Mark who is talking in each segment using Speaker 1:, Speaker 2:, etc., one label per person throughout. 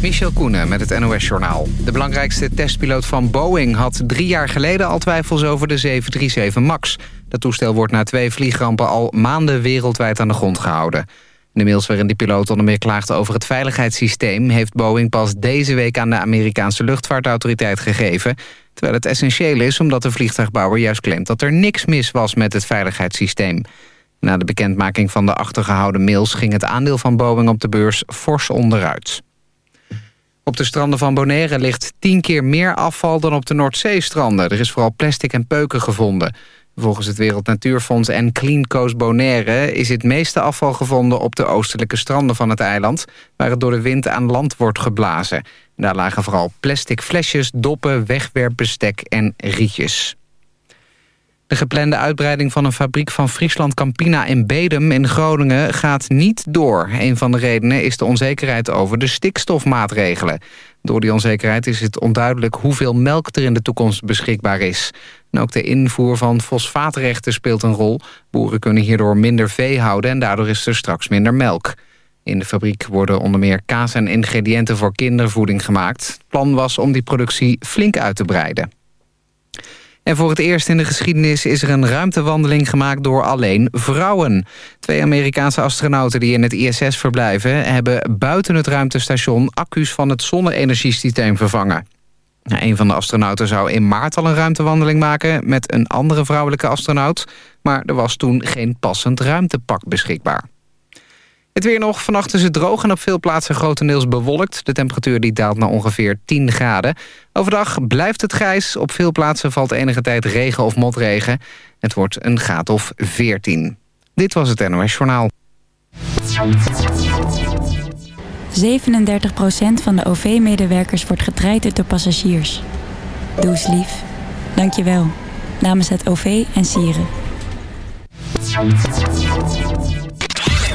Speaker 1: Michel Koenen met het NOS-journaal. De belangrijkste testpiloot van Boeing had drie jaar geleden al twijfels over de 737 MAX. Dat toestel wordt na twee vliegrampen al maanden wereldwijd aan de grond gehouden. In de mails waarin de piloot onder meer klaagde over het veiligheidssysteem... heeft Boeing pas deze week aan de Amerikaanse luchtvaartautoriteit gegeven... terwijl het essentieel is omdat de vliegtuigbouwer juist claimt... dat er niks mis was met het veiligheidssysteem. Na de bekendmaking van de achtergehouden mails... ging het aandeel van Boeing op de beurs fors onderuit. Op de stranden van Bonaire ligt tien keer meer afval dan op de Noordzeestranden. Er is vooral plastic en peuken gevonden. Volgens het Wereld Natuurfonds en Clean Coast Bonaire... is het meeste afval gevonden op de oostelijke stranden van het eiland... waar het door de wind aan land wordt geblazen. Daar lagen vooral plastic flesjes, doppen, wegwerpbestek en rietjes. De geplande uitbreiding van een fabriek van Friesland Campina in Bedum in Groningen gaat niet door. Een van de redenen is de onzekerheid over de stikstofmaatregelen. Door die onzekerheid is het onduidelijk hoeveel melk er in de toekomst beschikbaar is. Ook de invoer van fosfaatrechten speelt een rol. Boeren kunnen hierdoor minder vee houden en daardoor is er straks minder melk. In de fabriek worden onder meer kaas en ingrediënten voor kindervoeding gemaakt. Het plan was om die productie flink uit te breiden. En voor het eerst in de geschiedenis is er een ruimtewandeling gemaakt door alleen vrouwen. Twee Amerikaanse astronauten die in het ISS verblijven... hebben buiten het ruimtestation accu's van het zonne-energiesysteem vervangen. Een van de astronauten zou in maart al een ruimtewandeling maken... met een andere vrouwelijke astronaut. Maar er was toen geen passend ruimtepak beschikbaar. Het weer nog. Vannacht is het droog en op veel plaatsen grotendeels bewolkt. De temperatuur die daalt naar ongeveer 10 graden. Overdag blijft het grijs. Op veel plaatsen valt enige tijd regen of motregen. Het wordt een graad of 14. Dit was het NOS Journaal.
Speaker 2: 37% van de OV-medewerkers wordt getraind door passagiers. Doe lief. Dank je wel. Namens het OV en Sieren.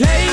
Speaker 3: Hey.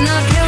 Speaker 3: not kill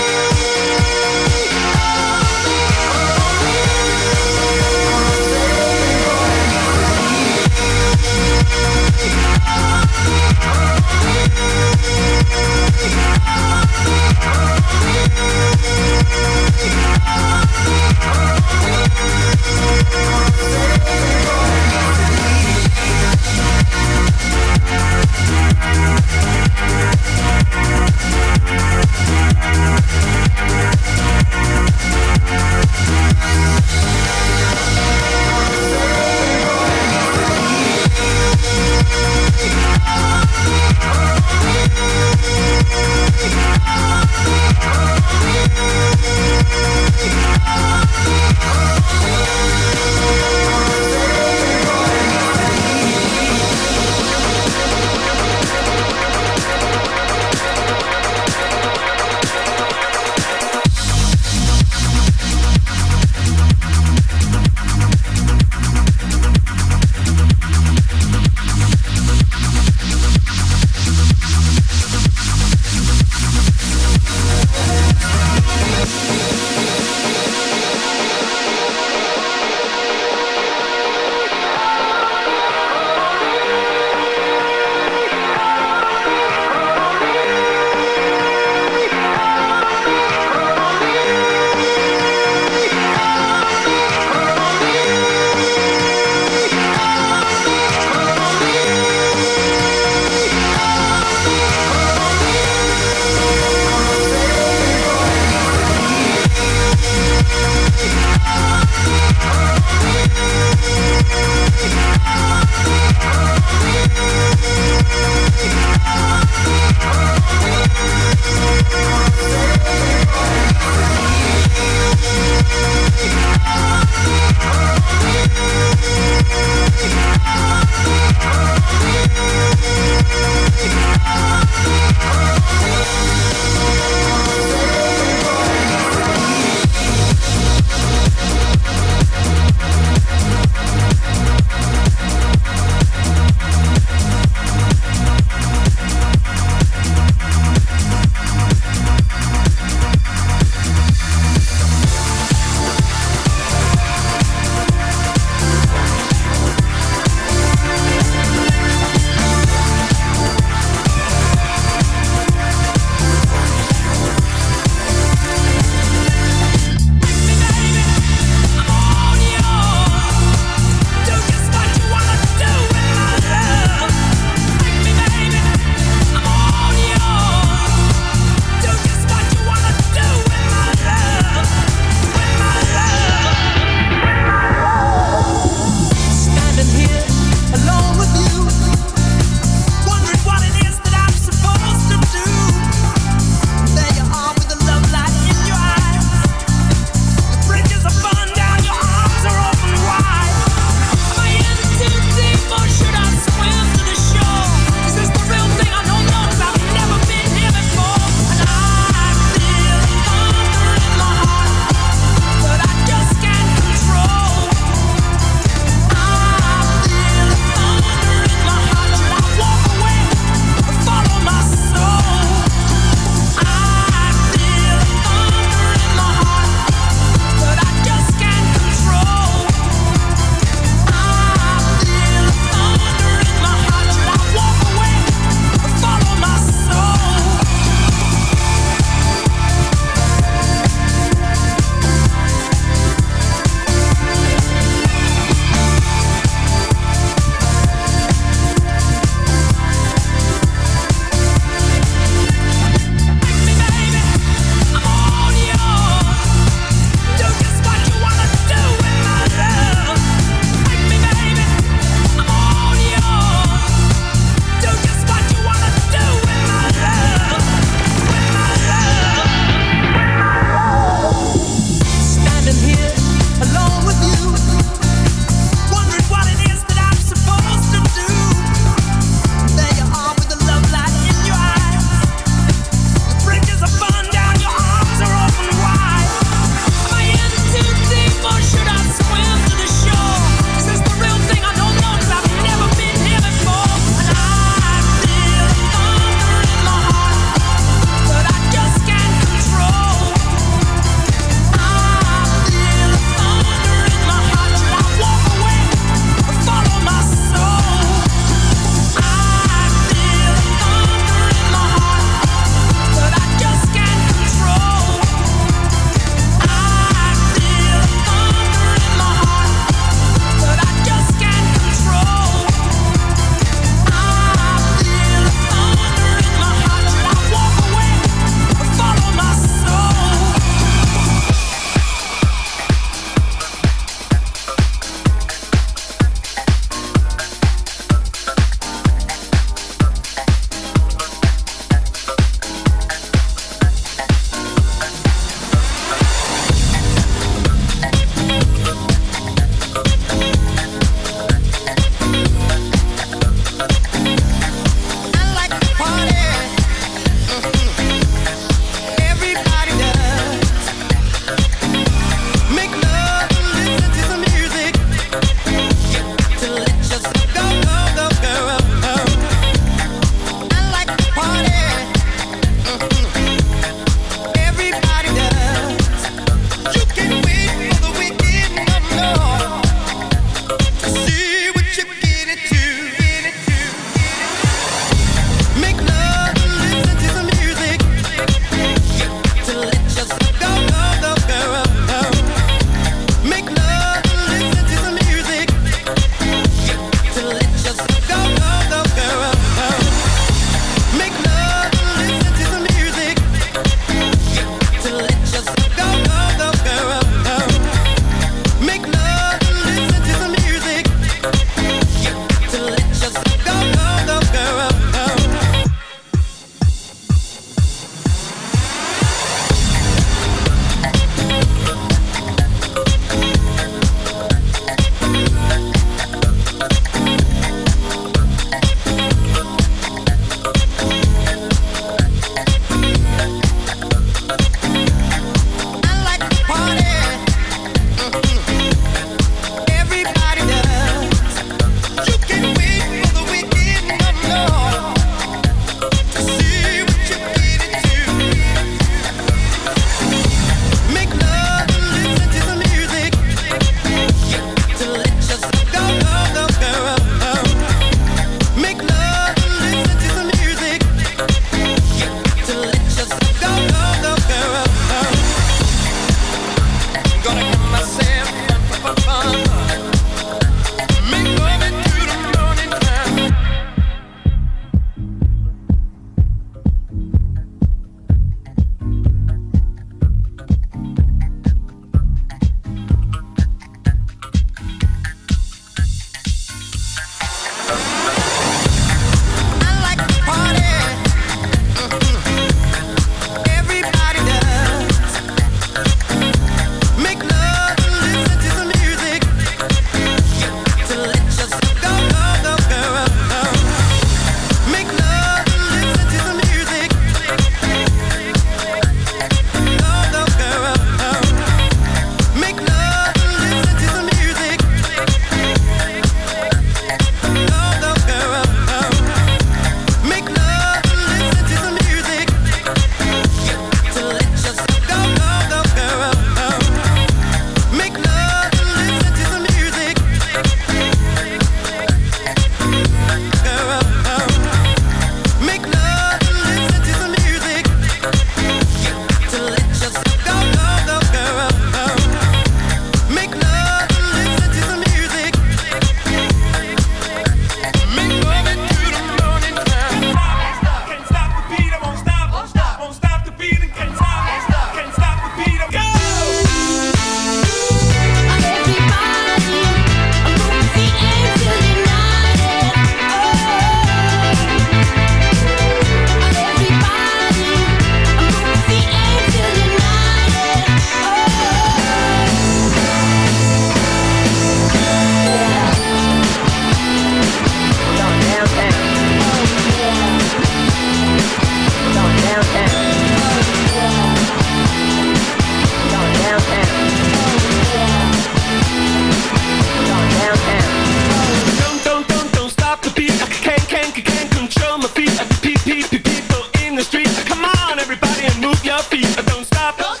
Speaker 3: move your feet, don't
Speaker 4: stop. Don't